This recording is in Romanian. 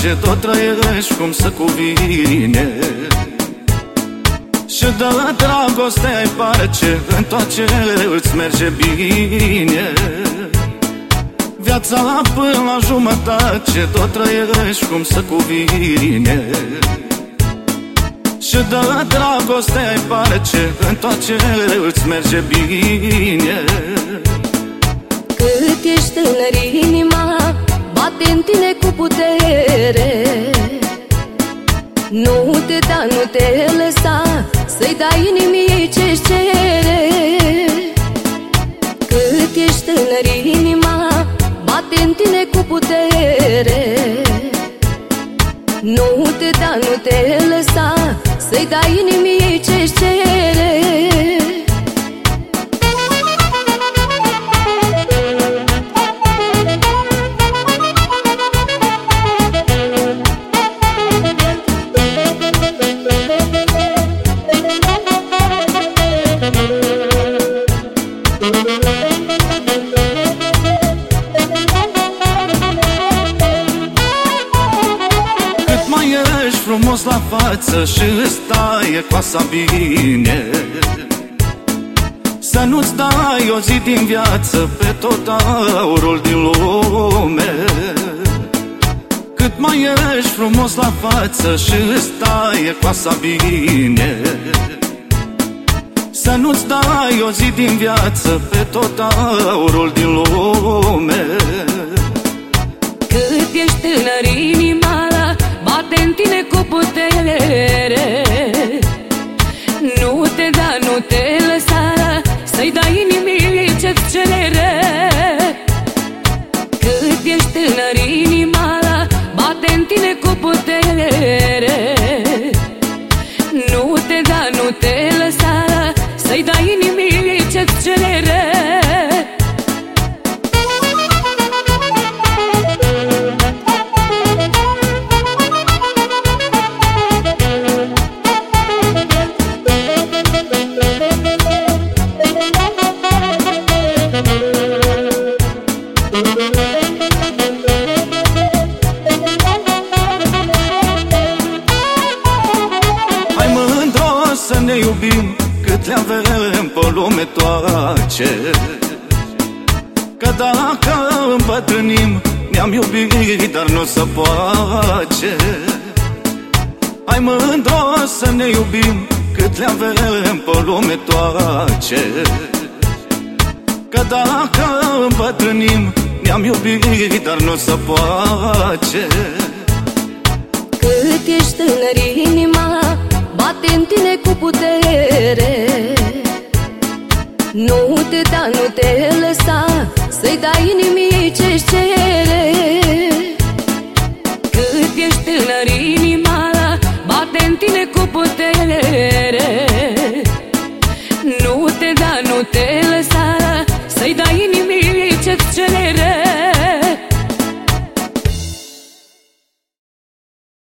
ce tot trăiești cum să cuvine. Și de dragoste ai parce în tot ce îți merge bine. Viața până la jumătate tot trăiești cum să cuvine. Și de dragoste ai parce în tot ce îți merge bine. Cât ești tânăr inima Bate în tine cu putere. Nu te da, nu te lăsa Să-i dai inimii ce-și cere. Cât ești tânăr inima Bate în tine cu putere. Nu te da, nu te lăsa Să-i dai inimii ce-și cere la față și îți taie coasa bine. Să nu-ți dai o zi din viață pe tot aurul din lume. Cât mai ești frumos la față și îți taie coasa bine. Să nu-ți dai o zi din viață pe tot aurul din lume. Cât ești tânăr putere. Nu te da, nu te iubim Cât le avem pe lume toace Că dacă îmbătrânim Ne-am iubit, dar nu se poate. Hai mândro să ne iubim Cât le avem pe lume toace Că dacă îmbătrânim Ne-am iubit, dar nu se poate. Cât ești tânăr inima da, bate în tine cu putere. Nu te da, nu te lăsa Să-i dai inimii ce-și cere. Cât ești tânăr inima Bate în tine cu putere. Nu te da, nu te lăsa Să-i dai inimii